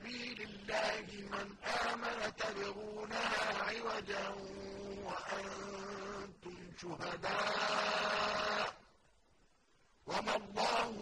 سَبِيلِ اللَّهِ مَنْ آمَنَ تَبْغُونَهَا عِوَجًا وَأَنتُمْ شُهَدَاءُ. وَمَا اللَّهُ